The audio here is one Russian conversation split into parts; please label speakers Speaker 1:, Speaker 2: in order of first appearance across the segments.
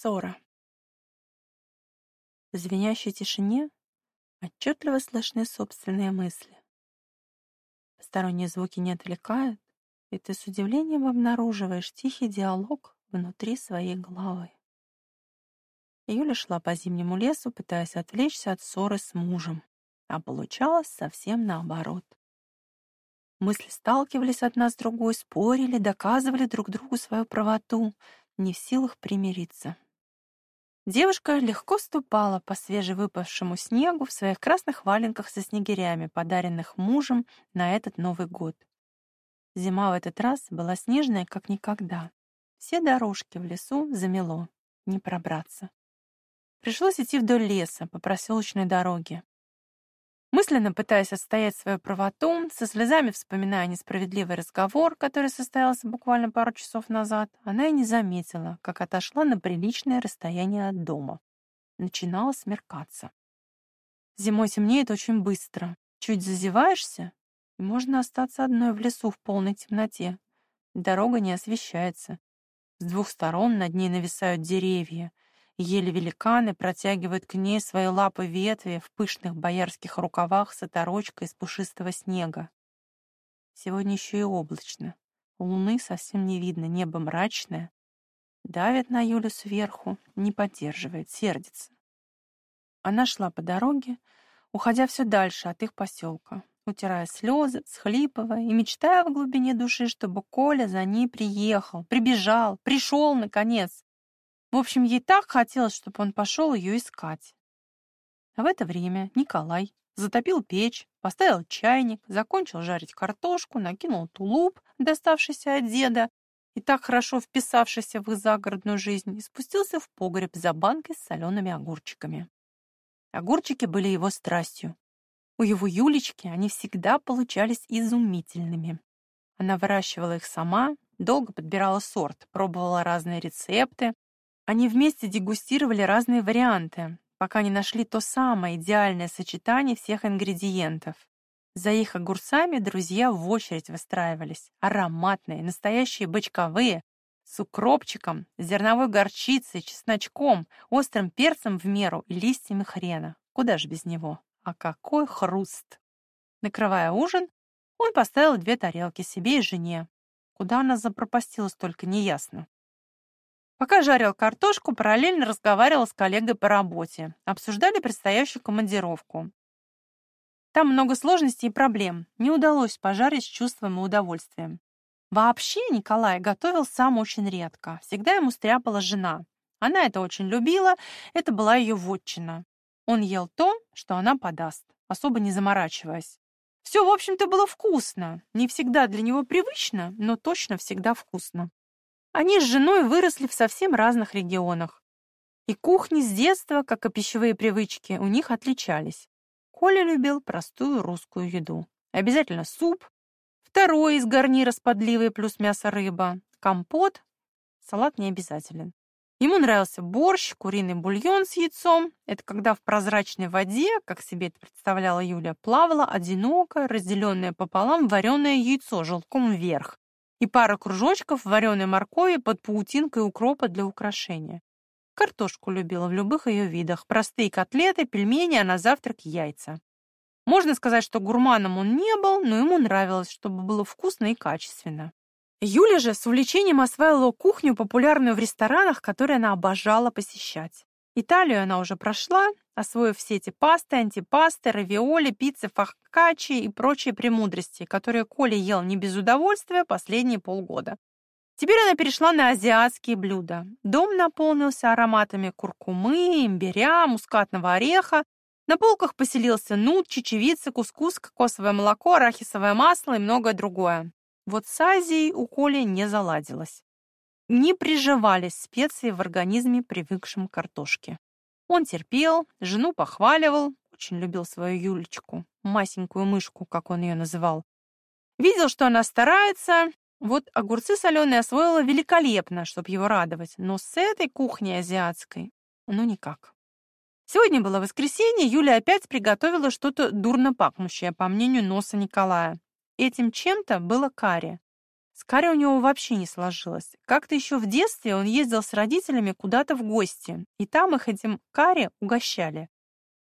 Speaker 1: Ссора. В звенящей тишине отчетливо слышны собственные мысли. Посторонние звуки не отвлекают, и ты с удивлением обнаруживаешь тихий диалог внутри своей головы. Юля шла по зимнему лесу, пытаясь отвлечься от ссоры с мужем, а получалось совсем наоборот. Мысли сталкивались одна с другой, спорили, доказывали друг другу свою правоту, не в силах примириться. Девушка легко ступала по свежевыпавшему снегу в своих красных валенках со снегирями, подаренных мужем на этот Новый год. Зима в этот раз была снежная, как никогда. Все дорожки в лесу замело, не пробраться. Пришлось идти вдоль леса по проселочной дороге. Мысленно пытаясь отстоять свою правоту, со слезами вспоминая несправедливый разговор, который состоялся буквально пару часов назад, она и не заметила, как отошла на приличное расстояние от дома. Начинало смеркаться. Зимой темнеет очень быстро. Чуть зазеваешься, и можно остаться одной в лесу в полной темноте. Дорога не освещается. С двух сторон над ней нависают деревья — Еле великаны протягивают к ней свои лапы ветви в пышных боярских рукавах с оторочкой из пушистого снега. Сегодня еще и облачно. Луны совсем не видно, небо мрачное. Давит на Юлю сверху, не поддерживает, сердится. Она шла по дороге, уходя все дальше от их поселка, утирая слезы, схлипывая и мечтая в глубине души, чтобы Коля за ней приехал, прибежал, пришел, наконец. В общем, ей так хотелось, чтобы он пошел ее искать. А в это время Николай затопил печь, поставил чайник, закончил жарить картошку, накинул тулуп, доставшийся от деда, и так хорошо вписавшийся в их загородную жизнь, и спустился в погреб за банкой с солеными огурчиками. Огурчики были его страстью. У его Юлечки они всегда получались изумительными. Она выращивала их сама, долго подбирала сорт, пробовала разные рецепты, они вместе дегустировали разные варианты, пока не нашли то самое идеальное сочетание всех ингредиентов. За их огурцами друзья в очередь выстраивались. Ароматные, настоящие бочковые, с укропчиком, зерновой горчицей, чесночком, острым перцем в меру и листьями хрена. Куда же без него? А какой хруст! Накрывая ужин, он поставил две тарелки себе и жене. Куда она запропастилась, только неясно. Пока жарил картошку, параллельно разговаривал с коллегой по работе. Обсуждали предстоящую командировку. Там много сложностей и проблем. Не удалось пожарить с чувством и удовольствием. Вообще Николай готовил сам очень редко. Всегда ему стряпала жена. Она это очень любила, это была ее вотчина. Он ел то, что она подаст, особо не заморачиваясь. Все, в общем-то, было вкусно. Не всегда для него привычно, но точно всегда вкусно. Они с женой выросли в совсем разных регионах. И кухни с детства, как и пищевые привычки, у них отличались. Коля любил простую русскую еду. Обязательно суп, второй из гарнира с подливой плюс мясо рыба, компот, салат не обязателен. Ему нравился борщ, куриный бульон с яйцом. Это когда в прозрачной воде, как себе это представляла Юля, плавало одинокое, разделенное пополам вареное яйцо желтком вверх и пара кружочков вареной моркови под паутинкой укропа для украшения. Картошку любила в любых ее видах. Простые котлеты, пельмени, а на завтрак яйца. Можно сказать, что гурманом он не был, но ему нравилось, чтобы было вкусно и качественно. Юля же с увлечением осваивала кухню, популярную в ресторанах, которые она обожала посещать. Италию она уже прошла, освоив все эти пасты, антипасты, равиоли, пиццы, фахкачи и прочие премудрости, которые Коля ел не без удовольствия последние полгода. Теперь она перешла на азиатские блюда. Дом наполнился ароматами куркумы, имбиря, мускатного ореха. На полках поселился нут, чечевица, кускус, кокосовое молоко, арахисовое масло и многое другое. Вот с Азией у Коли не заладилось не приживались специи в организме, привыкшем к картошке. Он терпел, жену похваливал, очень любил свою Юлечку, масенькую мышку, как он ее называл. Видел, что она старается, вот огурцы соленые освоила великолепно, чтобы его радовать, но с этой кухней азиатской, ну никак. Сегодня было воскресенье, Юля опять приготовила что-то дурно пахнущее, по мнению носа Николая. Этим чем-то было карри. С карри у него вообще не сложилось. Как-то еще в детстве он ездил с родителями куда-то в гости, и там их этим карри угощали.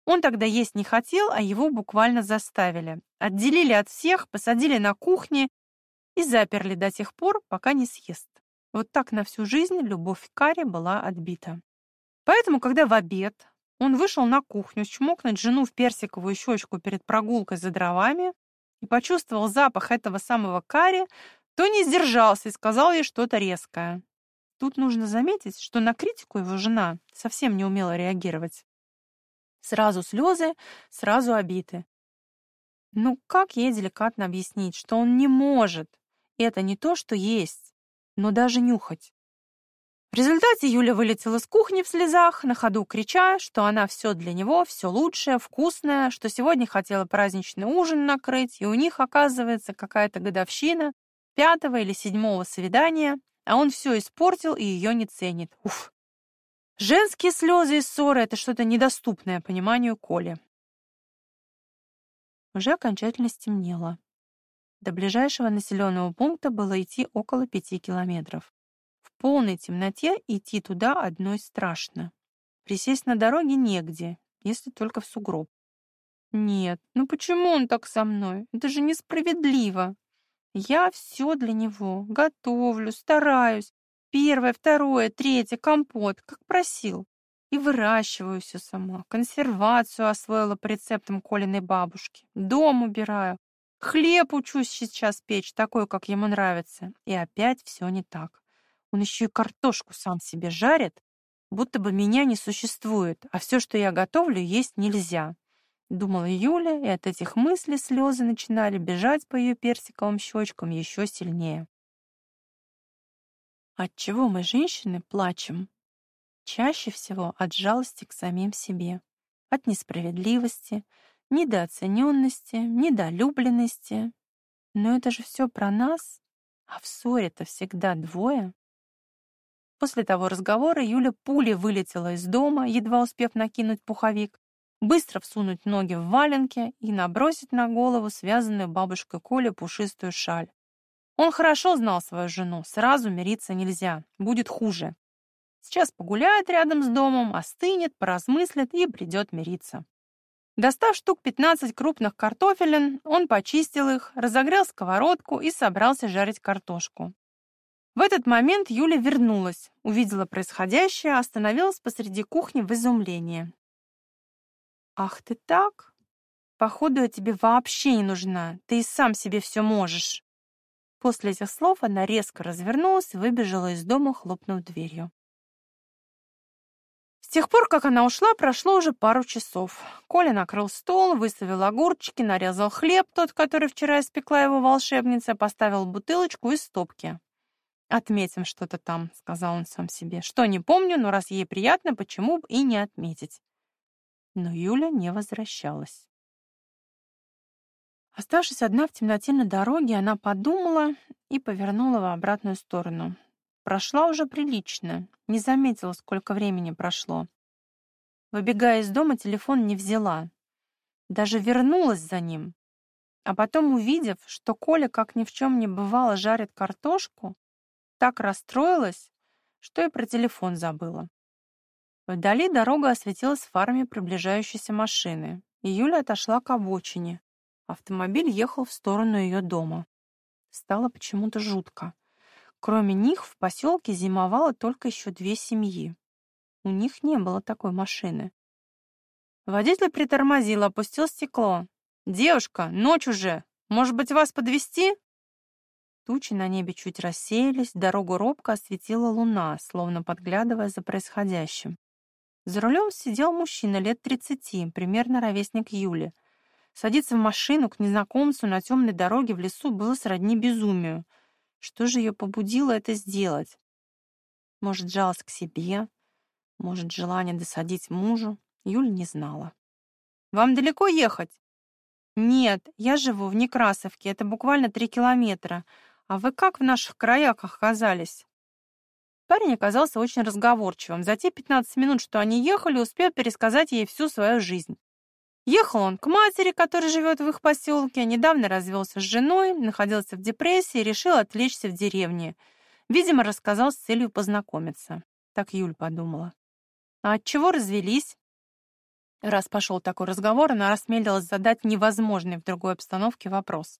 Speaker 1: Он тогда есть не хотел, а его буквально заставили. Отделили от всех, посадили на кухне и заперли до тех пор, пока не съест. Вот так на всю жизнь любовь к карри была отбита. Поэтому, когда в обед он вышел на кухню чмокнуть жену в персиковую щечку перед прогулкой за дровами и почувствовал запах этого самого карри, то не сдержался и сказал ей что-то резкое. Тут нужно заметить, что на критику его жена совсем не умела реагировать. Сразу слезы, сразу обиды. Ну как ей деликатно объяснить, что он не может? Это не то, что есть, но даже нюхать. В результате Юля вылетела с кухни в слезах, на ходу крича, что она все для него, все лучшее, вкусное, что сегодня хотела праздничный ужин накрыть, и у них, оказывается, какая-то годовщина, пятого или седьмого свидания, а он все испортил и ее не ценит. Уф. Женские слезы и ссоры — это что-то недоступное пониманию Коли. Уже окончательно стемнело. До ближайшего населенного пункта было идти около пяти километров. В полной темноте идти туда одной страшно. Присесть на дороге негде, если только в сугроб. Нет, ну почему он так со мной? Это же несправедливо. Я все для него. Готовлю, стараюсь. Первое, второе, третье, компот, как просил. И выращиваю все сама. Консервацию освоила по рецептам Колиной бабушки. Дом убираю. Хлеб учусь сейчас печь, такой, как ему нравится. И опять все не так. Он еще и картошку сам себе жарит, будто бы меня не существует, а все, что я готовлю, есть нельзя. Думала Юля, и от этих мыслей слезы начинали бежать по ее персиковым щечкам еще сильнее. От чего мы, женщины, плачем? Чаще всего от жалости к самим себе, от несправедливости, недооцененности, недолюбленности. Но это же все про нас, а в ссоре-то всегда двое. После того разговора Юля пулей вылетела из дома, едва успев накинуть пуховик, быстро всунуть ноги в валенки и набросить на голову связанную бабушкой Коле пушистую шаль. Он хорошо знал свою жену, сразу мириться нельзя, будет хуже. Сейчас погуляет рядом с домом, остынет, поразмыслит и придет мириться. Достав штук 15 крупных картофелин, он почистил их, разогрел сковородку и собрался жарить картошку. В этот момент Юля вернулась, увидела происходящее, остановилась посреди кухни в изумлении. «Ах ты так? Походу, я тебе вообще не нужна. Ты и сам себе все можешь». После этих слов она резко развернулась и выбежала из дома, хлопнув дверью. С тех пор, как она ушла, прошло уже пару часов. Коля накрыл стол, выставил огурчики, нарезал хлеб, тот, который вчера испекла его волшебница, поставил бутылочку из стопки. «Отметим что-то там», — сказал он сам себе. «Что, не помню, но раз ей приятно, почему бы и не отметить?» Но Юля не возвращалась. Оставшись одна в темноте на дороге, она подумала и повернула в обратную сторону. Прошла уже прилично, не заметила, сколько времени прошло. Выбегая из дома, телефон не взяла. Даже вернулась за ним. А потом, увидев, что Коля, как ни в чем не бывало, жарит картошку, так расстроилась, что и про телефон забыла. Вдали дорога осветилась фарами приближающейся машины, и Юля отошла к обочине. Автомобиль ехал в сторону ее дома. Стало почему-то жутко. Кроме них в поселке зимовало только еще две семьи. У них не было такой машины. Водитель притормозил, опустил стекло. «Девушка, ночь уже! Может быть, вас подвести? Тучи на небе чуть рассеялись, дорогу робко осветила луна, словно подглядывая за происходящим. За рулем сидел мужчина лет 30, примерно ровесник Юли. Садиться в машину к незнакомцу на темной дороге в лесу было сродни безумию. Что же ее побудило это сделать? Может, жалость к себе, может, желание досадить мужу. Юля не знала. «Вам далеко ехать?» «Нет, я живу в Некрасовке, это буквально три километра. А вы как в наших краях оказались?» Парень оказался очень разговорчивым. За те 15 минут, что они ехали, успел пересказать ей всю свою жизнь. Ехал он к матери, которая живет в их поселке, недавно развелся с женой, находился в депрессии и решил отвлечься в деревне. Видимо, рассказал с целью познакомиться. Так Юль подумала. А от развелись? Раз пошел такой разговор, она осмелилась задать невозможный в другой обстановке вопрос.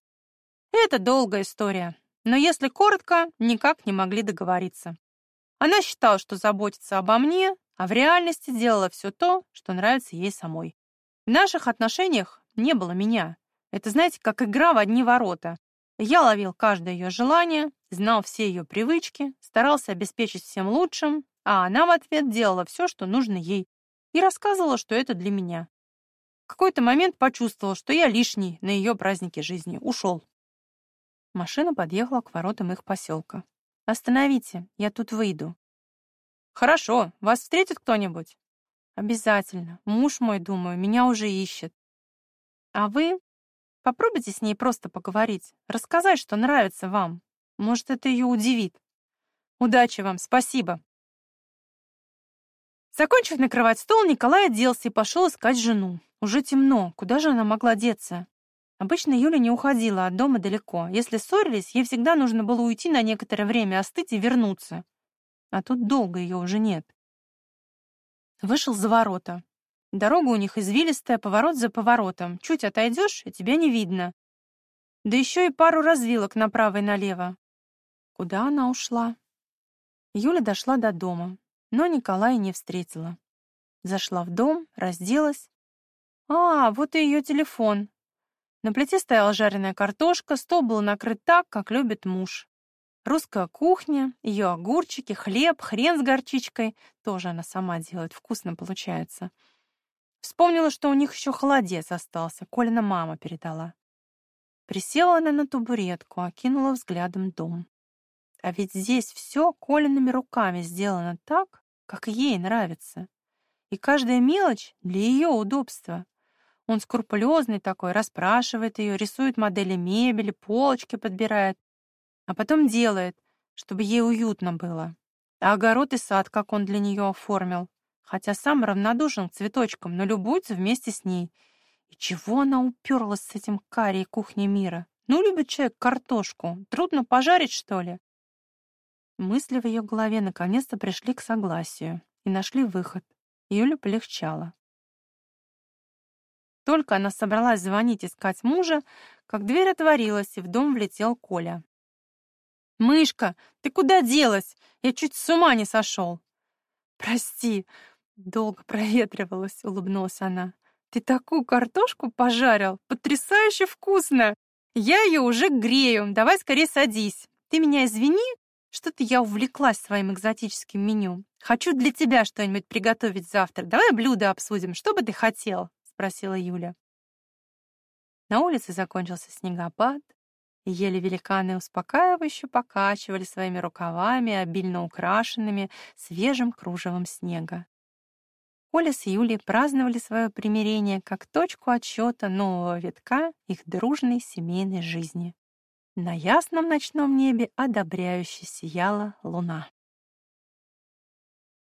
Speaker 1: Это долгая история, но если коротко, никак не могли договориться. Она считала, что заботится обо мне, а в реальности делала все то, что нравится ей самой. В наших отношениях не было меня. Это, знаете, как игра в одни ворота. Я ловил каждое ее желание, знал все ее привычки, старался обеспечить всем лучшим, а она в ответ делала все, что нужно ей, и рассказывала, что это для меня. В какой-то момент почувствовал, что я лишний на ее празднике жизни. Ушел. Машина подъехала к воротам их поселка. «Остановите, я тут выйду». «Хорошо, вас встретит кто-нибудь?» Обязательно. Муж мой, думаю, меня уже ищет. А вы попробуйте с ней просто поговорить, рассказать, что нравится вам. Может, это ее удивит. Удачи вам, спасибо. Закончив накрывать стол, Николай оделся и пошел искать жену. Уже темно, куда же она могла деться? Обычно Юля не уходила от дома далеко. Если ссорились, ей всегда нужно было уйти на некоторое время, остыть и вернуться. А тут долго ее уже нет. Вышел за ворота. Дорога у них извилистая, поворот за поворотом. Чуть отойдешь, и тебя не видно. Да еще и пару развилок направо и налево. Куда она ушла? Юля дошла до дома, но Николая не встретила. Зашла в дом, разделась. А, вот и ее телефон. На плите стояла жареная картошка, стол был накрыт так, как любит муж. Русская кухня, ее огурчики, хлеб, хрен с горчичкой. Тоже она сама делает, вкусно получается. Вспомнила, что у них еще холодец остался, Колина мама передала. Присела она на табуретку, окинула взглядом дом. А ведь здесь все Колиными руками сделано так, как ей нравится. И каждая мелочь для ее удобства. Он скрупулезный такой, расспрашивает ее, рисует модели мебели, полочки подбирает а потом делает, чтобы ей уютно было. А огород и сад, как он для нее оформил, хотя сам равнодушен к цветочкам, но любуется вместе с ней. И чего она уперлась с этим карией кухни мира? Ну, любит человек картошку. Трудно пожарить, что ли? Мысли в ее голове наконец-то пришли к согласию и нашли выход. Юля полегчала. Только она собралась звонить искать мужа, как дверь отворилась, и в дом влетел Коля. «Мышка, ты куда делась? Я чуть с ума не сошел!» «Прости, долго проветривалась», — улыбнулась она. «Ты такую картошку пожарил! Потрясающе вкусно! Я ее уже грею, давай скорее садись. Ты меня извини, что-то я увлеклась своим экзотическим меню. Хочу для тебя что-нибудь приготовить завтра. Давай блюдо обсудим, что бы ты хотел?» — спросила Юля. На улице закончился снегопад, Еле великаны успокаивающе покачивали своими рукавами, обильно украшенными свежим кружевом снега. Оля с Юлей праздновали свое примирение как точку отсчета нового витка их дружной семейной жизни. На ясном ночном небе одобряюще сияла луна.